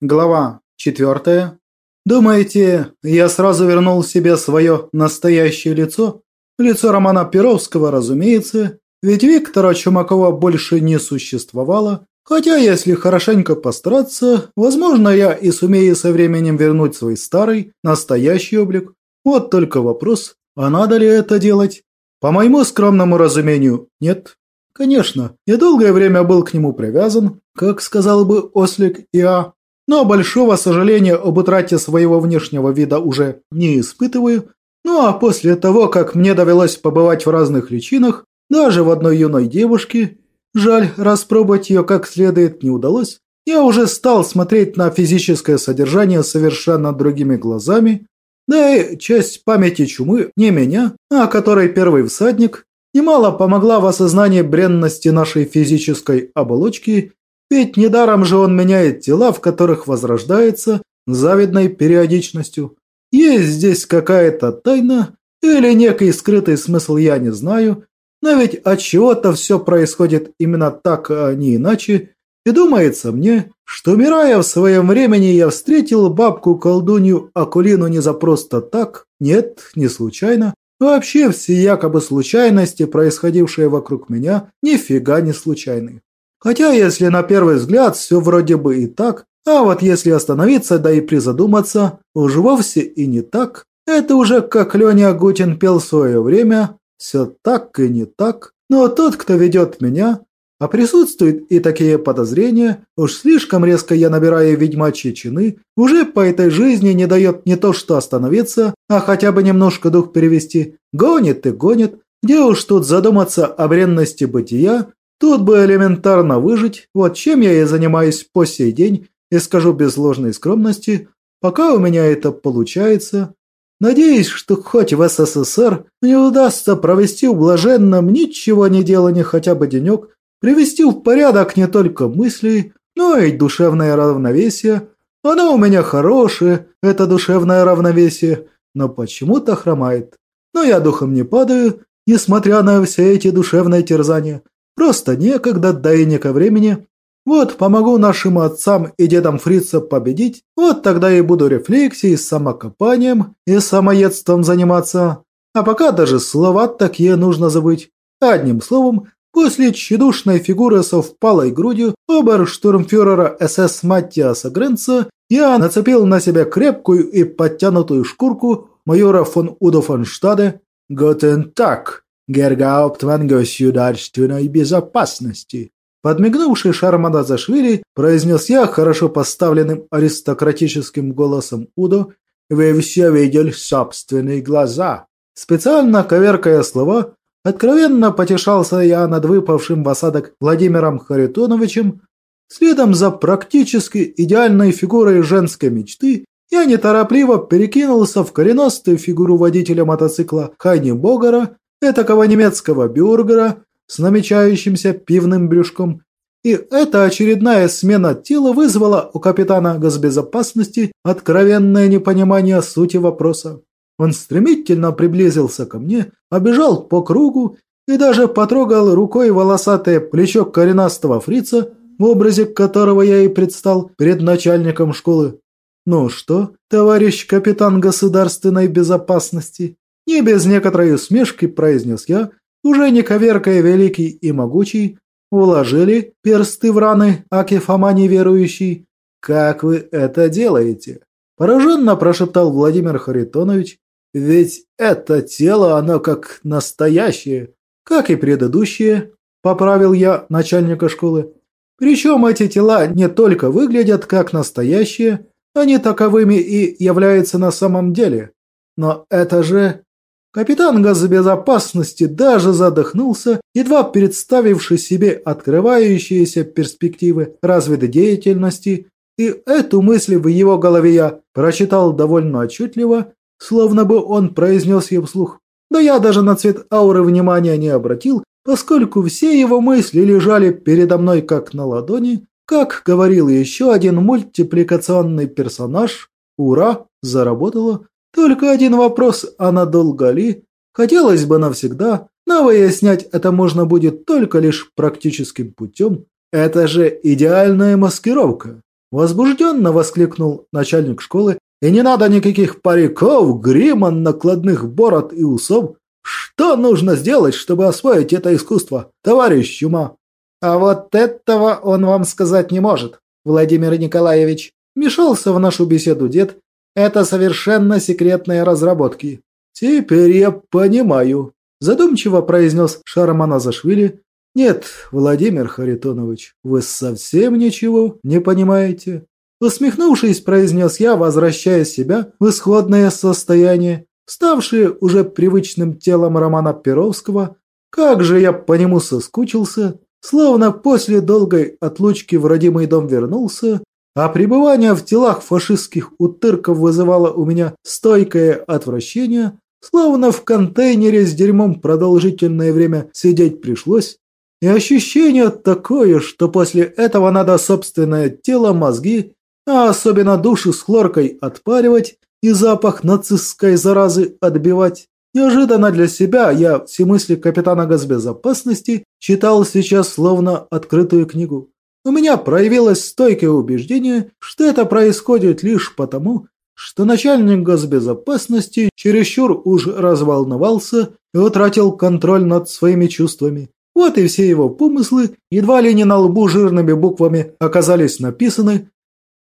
Глава четвертая. Думаете, я сразу вернул себе свое настоящее лицо? Лицо Романа Перовского, разумеется, ведь Виктора Чумакова больше не существовало, хотя если хорошенько постараться, возможно, я и сумею со временем вернуть свой старый, настоящий облик. Вот только вопрос, а надо ли это делать? По моему скромному разумению, нет. Конечно, я долгое время был к нему привязан, как сказал бы Ослик Иа, но большого сожаления об утрате своего внешнего вида уже не испытываю. Ну а после того, как мне довелось побывать в разных личинах, даже в одной юной девушке, жаль, распробовать ее как следует не удалось, я уже стал смотреть на физическое содержание совершенно другими глазами, да и часть памяти чумы, не меня, а которой первый всадник, немало помогла в осознании бренности нашей физической оболочки ведь недаром же он меняет тела, в которых возрождается завидной периодичностью. Есть здесь какая-то тайна или некий скрытый смысл, я не знаю, но ведь от чего-то все происходит именно так, а не иначе. И думается мне, что умирая в своем времени, я встретил бабку-колдунью Акулину не за просто так, нет, не случайно. Вообще все якобы случайности, происходившие вокруг меня, нифига не случайны. Хотя, если на первый взгляд все вроде бы и так, а вот если остановиться, да и призадуматься, уж вовсе и не так. Это уже как Леня Агутин пел в свое время, все так и не так. Но тот, кто ведет меня, а присутствуют и такие подозрения, уж слишком резко я набираю ведьмачьи чины, уже по этой жизни не дает не то что остановиться, а хотя бы немножко дух перевести, гонит и гонит, где уж тут задуматься о бренности бытия, Тут бы элементарно выжить, вот чем я и занимаюсь по сей день, и скажу без ложной скромности, пока у меня это получается. Надеюсь, что хоть в СССР мне удастся провести в блаженном ничего не делания хотя бы денек, привести в порядок не только мысли, но и душевное равновесие. Оно у меня хорошее, это душевное равновесие, но почему-то хромает. Но я духом не падаю, несмотря на все эти душевные терзания. Просто некогда, да и не ко времени. Вот помогу нашим отцам и дедам фрица победить, вот тогда и буду рефлексией, самокопанием и самоедством заниматься. А пока даже слова такие нужно забыть. Одним словом, после тщедушной фигуры со впалой грудью оберштурмфюрера СС Маттиаса Гренца я нацепил на себя крепкую и подтянутую шкурку майора фон Удо фон Штаде «Готен так!» Гергауптман государственной безопасности. Подмигнувший Шармада Зашвили, произнес я хорошо поставленным аристократическим голосом Удо, «Вы все видели собственные глаза». Специально коверкая слова, откровенно потешался я над выпавшим в осадок Владимиром Харитоновичем, следом за практически идеальной фигурой женской мечты я неторопливо перекинулся в коренастую фигуру водителя мотоцикла Хайни Богара этакого немецкого бюргера с намечающимся пивным брюшком. И эта очередная смена тела вызвала у капитана госбезопасности откровенное непонимание сути вопроса. Он стремительно приблизился ко мне, обежал по кругу и даже потрогал рукой волосатое плечо коренастого фрица, в образе которого я и предстал перед начальником школы. «Ну что, товарищ капитан государственной безопасности, не без некоторой усмешки произнес я, уже не коверкая великий и могучий, уложили персты в раны, аки Фома неверующий. «Как вы это делаете?» Пораженно прошептал Владимир Харитонович. «Ведь это тело, оно как настоящее, как и предыдущее», поправил я начальника школы. Причем эти тела не только выглядят как настоящие, они таковыми и являются на самом деле. Но это же Капитан газобезопасности даже задохнулся, едва представивший себе открывающиеся перспективы развитой деятельности, и эту мысль в его голове я прочитал довольно отчетливо, словно бы он произнес ее вслух. Да я даже на цвет ауры внимания не обратил, поскольку все его мысли лежали передо мной как на ладони, как говорил еще один мультипликационный персонаж, ура, заработало, только один вопрос, а надолго ли? Хотелось бы навсегда, но выяснять это можно будет только лишь практическим путем. Это же идеальная маскировка. Возбужденно воскликнул начальник школы. «И не надо никаких париков, грима, накладных бород и усов. Что нужно сделать, чтобы освоить это искусство, товарищ Чума?» «А вот этого он вам сказать не может, Владимир Николаевич», Мешался в нашу беседу дед. Это совершенно секретные разработки. Теперь я понимаю. Задумчиво произнес Шарамана Зашвили. Нет, Владимир Харитонович, вы совсем ничего не понимаете. Усмехнувшись, произнес я, возвращая себя в исходное состояние, ставшее уже привычным телом Романа Перовского. Как же я по нему соскучился, словно после долгой отлучки в родимый дом вернулся а пребывание в телах фашистских утырков вызывало у меня стойкое отвращение, словно в контейнере с дерьмом продолжительное время сидеть пришлось. И ощущение такое, что после этого надо собственное тело, мозги, а особенно души с хлоркой отпаривать и запах нацистской заразы отбивать. Неожиданно для себя я все мысли капитана госбезопасности читал сейчас словно открытую книгу. У меня проявилось стойкое убеждение, что это происходит лишь потому, что начальник госбезопасности чересчур уж разволновался и утратил контроль над своими чувствами. Вот и все его помыслы, едва ли не на лбу жирными буквами, оказались написаны.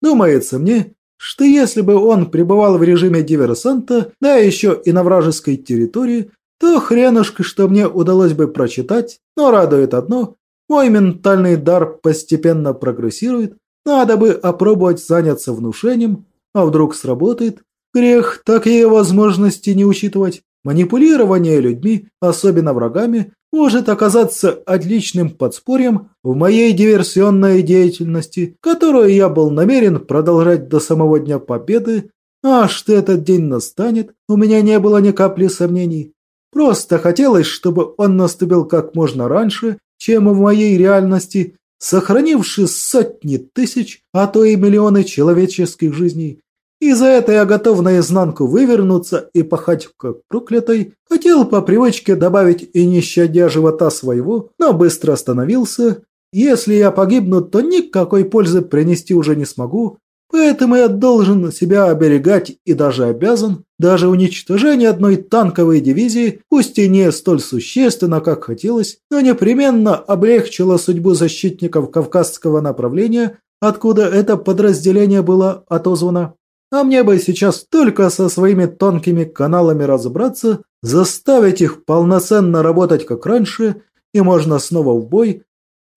Думается мне, что если бы он пребывал в режиме диверсанта, да еще и на вражеской территории, то хренушка, что мне удалось бы прочитать, но радует одно, мой ментальный дар постепенно прогрессирует, надо бы опробовать заняться внушением, а вдруг сработает. Грех такие возможности не учитывать. Манипулирование людьми, особенно врагами, может оказаться отличным подспорьем в моей диверсионной деятельности, которую я был намерен продолжать до самого Дня Победы, а что этот день настанет, у меня не было ни капли сомнений. Просто хотелось, чтобы он наступил как можно раньше чем в моей реальности, сохранивший сотни тысяч, а то и миллионы человеческих жизней. И за это я готов наизнанку вывернуться и пахать как проклятый. Хотел по привычке добавить и не щадя живота своего, но быстро остановился. Если я погибну, то никакой пользы принести уже не смогу, Поэтому я должен себя оберегать и даже обязан. Даже уничтожение одной танковой дивизии, пусть и не столь существенно, как хотелось, но непременно облегчило судьбу защитников Кавказского направления, откуда это подразделение было отозвано. А мне бы сейчас только со своими тонкими каналами разобраться, заставить их полноценно работать как раньше, и можно снова в бой.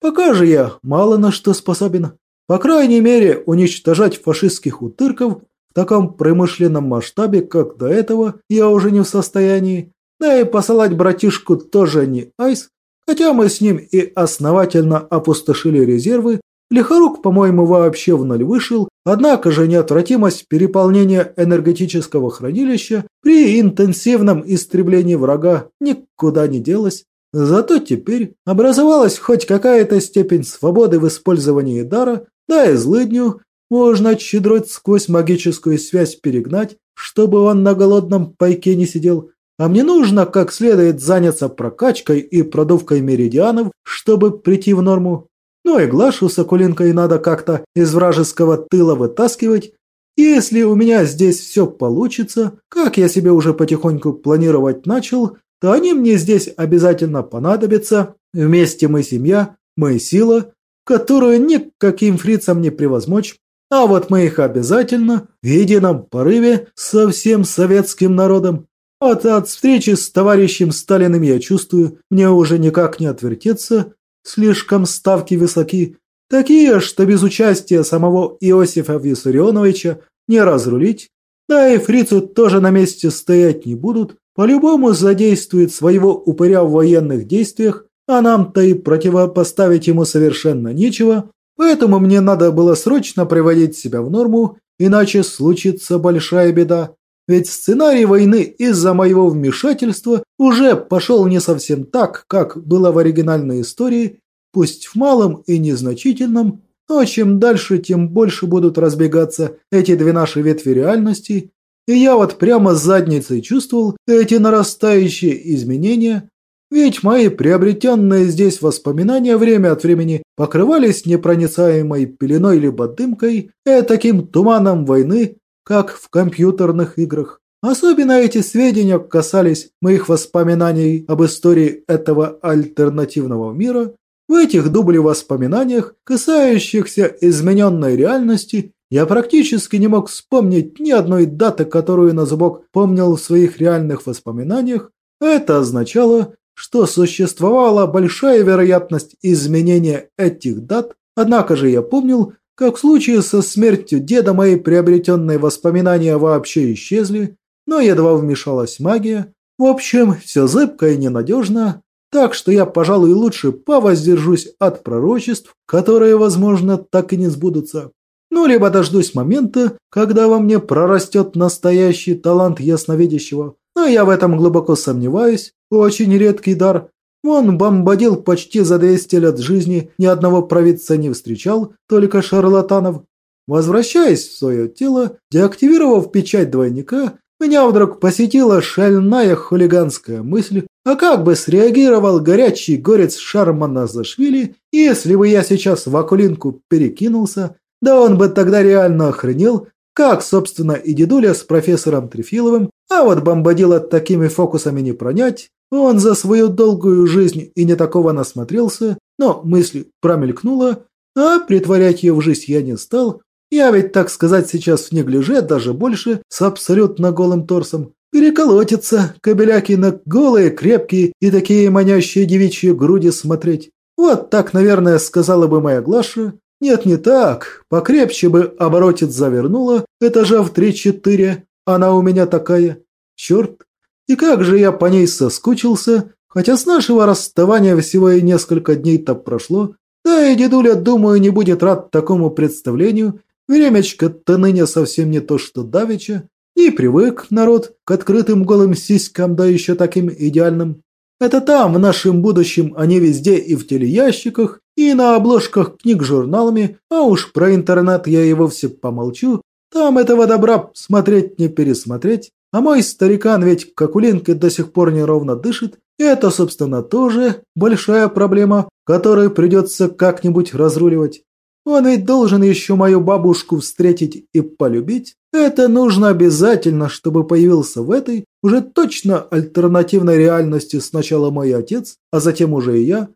Пока же я мало на что способен. По крайней мере, уничтожать фашистских утырков в таком промышленном масштабе, как до этого, я уже не в состоянии. Да и посылать братишку тоже не айс, хотя мы с ним и основательно опустошили резервы. Лихорук, по-моему, вообще в ноль вышел, однако же неотвратимость переполнения энергетического хранилища при интенсивном истреблении врага никуда не делась. Зато теперь образовалась хоть какая-то степень свободы в использовании дара, да и злыдню можно щедрот сквозь магическую связь перегнать, чтобы он на голодном пайке не сидел. А мне нужно как следует заняться прокачкой и продувкой меридианов, чтобы прийти в норму. Ну и Глашу с Акулинкой надо как-то из вражеского тыла вытаскивать. Если у меня здесь все получится, как я себе уже потихоньку планировать начал, то они мне здесь обязательно понадобятся. Вместе мы семья, мы сила, которую никаким фрицам не превозмочь, а вот мы их обязательно в едином порыве со всем советским народом. Вот от встречи с товарищем Сталиным я чувствую, мне уже никак не отвертеться, слишком ставки высоки, такие, что без участия самого Иосифа Виссарионовича не разрулить, да и фрицу тоже на месте стоять не будут, по-любому задействует своего упыря в военных действиях, а нам-то и противопоставить ему совершенно нечего, поэтому мне надо было срочно приводить себя в норму, иначе случится большая беда. Ведь сценарий войны из-за моего вмешательства уже пошел не совсем так, как было в оригинальной истории, пусть в малом и незначительном, но чем дальше, тем больше будут разбегаться эти две наши ветви реальности, и я вот прямо задницей чувствовал эти нарастающие изменения, ведь мои приобретенные здесь воспоминания время от времени покрывались непроницаемой пеленой либо дымкой, и таким туманом войны, как в компьютерных играх. Особенно эти сведения касались моих воспоминаний об истории этого альтернативного мира. В этих дубле воспоминаниях, касающихся измененной реальности, я практически не мог вспомнить ни одной даты, которую на зубок помнил в своих реальных воспоминаниях. Это означало, что существовала большая вероятность изменения этих дат, однако же я помнил, как в случае со смертью деда мои приобретенные воспоминания вообще исчезли, но едва вмешалась магия. В общем, все зыбко и ненадежно, так что я, пожалуй, лучше повоздержусь от пророчеств, которые, возможно, так и не сбудутся. Ну, либо дождусь момента, когда во мне прорастет настоящий талант ясновидящего. Но я в этом глубоко сомневаюсь. Очень редкий дар. Он бомбадил почти за 200 лет жизни, ни одного провидца не встречал, только шарлатанов. Возвращаясь в свое тело, деактивировав печать двойника, меня вдруг посетила шальная хулиганская мысль, а как бы среагировал горячий горец Шармана Зашвили, если бы я сейчас в Акулинку перекинулся, да он бы тогда реально охренел, как, собственно, и дедуля с профессором Трефиловым, а вот бомбадила такими фокусами не пронять. Он за свою долгую жизнь и не такого насмотрелся, но мысль промелькнула, а притворять ее в жизнь я не стал. Я ведь, так сказать, сейчас в неглиже, даже больше, с абсолютно голым торсом. Переколотится, кобеляки на голые, крепкие и такие манящие девичьи груди смотреть. Вот так, наверное, сказала бы моя Глаша, нет, не так. Покрепче бы оборотец завернула, этажа в три-четыре. Она у меня такая. Черт. И как же я по ней соскучился, хотя с нашего расставания всего и несколько дней-то прошло. Да и дедуля, думаю, не будет рад такому представлению. Времечко-то ныне совсем не то, что давеча. И привык народ к открытым голым сиськам, да еще таким идеальным. Это там, в нашем будущем, они везде и в телеящиках, и на обложках книг журналами, а уж про интернет я и вовсе помолчу. Там этого добра смотреть не пересмотреть. А мой старикан ведь как Кокулинка до сих пор неровно дышит. И это, собственно, тоже большая проблема, которую придется как-нибудь разруливать. Он ведь должен еще мою бабушку встретить и полюбить. Это нужно обязательно, чтобы появился в этой, уже точно альтернативной реальности сначала мой отец, а затем уже и я.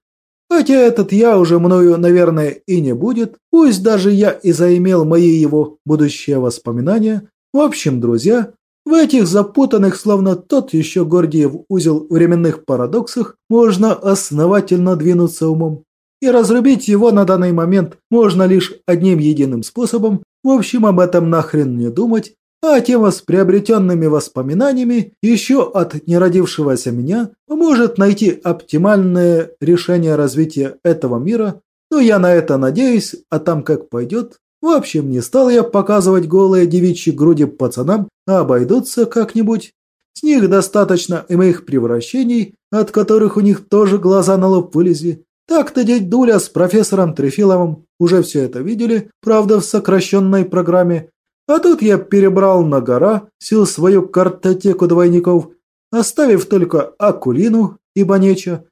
Хотя этот я уже мною, наверное, и не будет, пусть даже я и заимел мои его будущие воспоминания. В общем, друзья, в этих запутанных, словно тот еще Гордиев узел временных парадоксах, можно основательно двинуться умом. И разрубить его на данный момент можно лишь одним единым способом, в общем, об этом нахрен не думать, а тема с приобретенными воспоминаниями еще от неродившегося меня поможет найти оптимальное решение развития этого мира, но я на это надеюсь, а там как пойдет. В общем, не стал я показывать голые девичьи груди пацанам, а обойдутся как-нибудь. С них достаточно и моих превращений, от которых у них тоже глаза на лоб вылезли. Так-то дядь Дуля с профессором Трефиловым уже все это видели, правда в сокращенной программе. А тут я перебрал на гора всю свою картотеку двойников, оставив только Акулину и Банеча.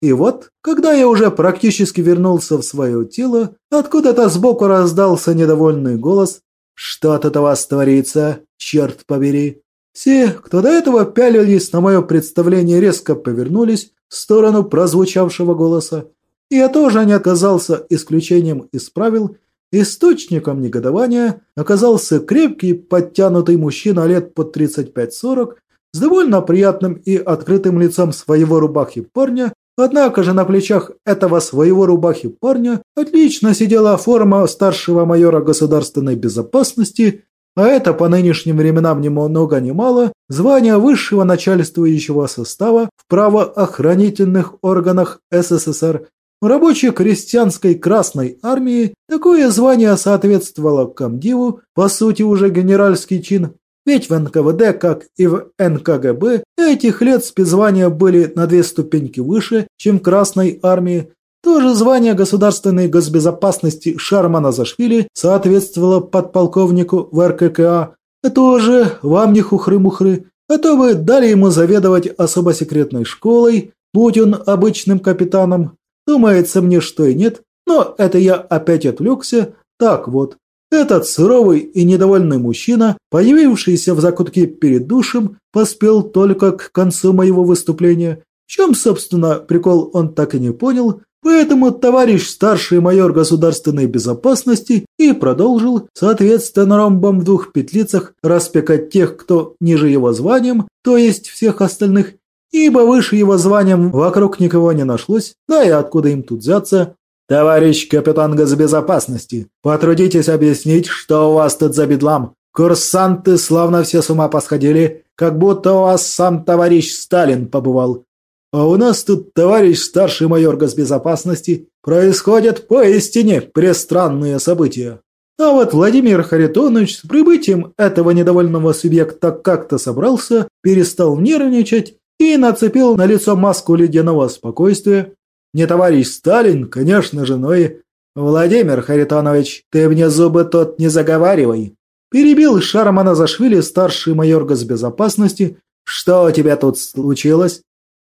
И вот, когда я уже практически вернулся в свое тело, откуда-то сбоку раздался недовольный голос «Что тут у вас творится, черт побери!» Все, кто до этого пялились на мое представление, резко повернулись в сторону прозвучавшего голоса. Я тоже не оказался исключением из правил. Источником негодования оказался крепкий, подтянутый мужчина лет под 35-40 с довольно приятным и открытым лицом своего рубахи парня, однако же на плечах этого своего рубахи парня отлично сидела форма старшего майора государственной безопасности, а это по нынешним временам ни много ни мало звание высшего начальствующего состава в правоохранительных органах СССР. В рабоче-крестьянской Красной Армии такое звание соответствовало комдиву, по сути уже генеральский чин, ведь в НКВД, как и в НКГБ, этих лет спецзвания были на две ступеньки выше, чем Красной Армии. Тоже звание государственной госбезопасности Шармана Зашвили соответствовало подполковнику в РККА. Тоже вам не хухры-мухры, а то вы дали ему заведовать особо секретной школой, будь он обычным капитаном. Думается мне, что и нет, но это я опять отвлекся. Так вот, этот суровый и недовольный мужчина, появившийся в закутке перед душем, поспел только к концу моего выступления. В чем, собственно, прикол он так и не понял, поэтому товарищ старший майор государственной безопасности и продолжил, соответственно, ромбом в двух петлицах распекать тех, кто ниже его званием, то есть всех остальных, ибо выше его званием вокруг никого не нашлось, да и откуда им тут взяться. «Товарищ капитан госбезопасности, потрудитесь объяснить, что у вас тут за бедлам. Курсанты славно все с ума посходили, как будто у вас сам товарищ Сталин побывал. А у нас тут товарищ старший майор госбезопасности. Происходят поистине престранные события». А вот Владимир Харитонович с прибытием этого недовольного субъекта как-то собрался, перестал нервничать и нацепил на лицо маску ледяного спокойствия. Не товарищ Сталин, конечно же, но и... Владимир Харитонович, ты мне зубы тот не заговаривай. Перебил Шармана Зашвили старший майор госбезопасности. Что у тебя тут случилось?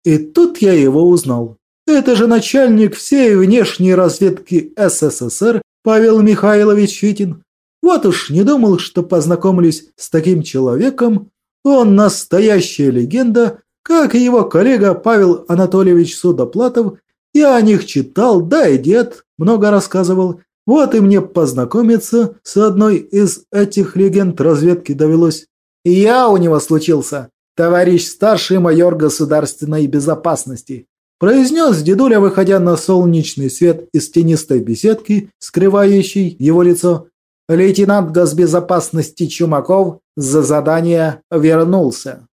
И тут я его узнал. Это же начальник всей внешней разведки СССР Павел Михайлович Витин. Вот уж не думал, что познакомлюсь с таким человеком. Он настоящая легенда, как и его коллега Павел Анатольевич Судоплатов. Я о них читал, да и дед много рассказывал. Вот и мне познакомиться с одной из этих легенд разведки довелось. И я у него случился, товарищ старший майор государственной безопасности. Произнес дедуля, выходя на солнечный свет из тенистой беседки, скрывающей его лицо. Лейтенант госбезопасности Чумаков за задание вернулся.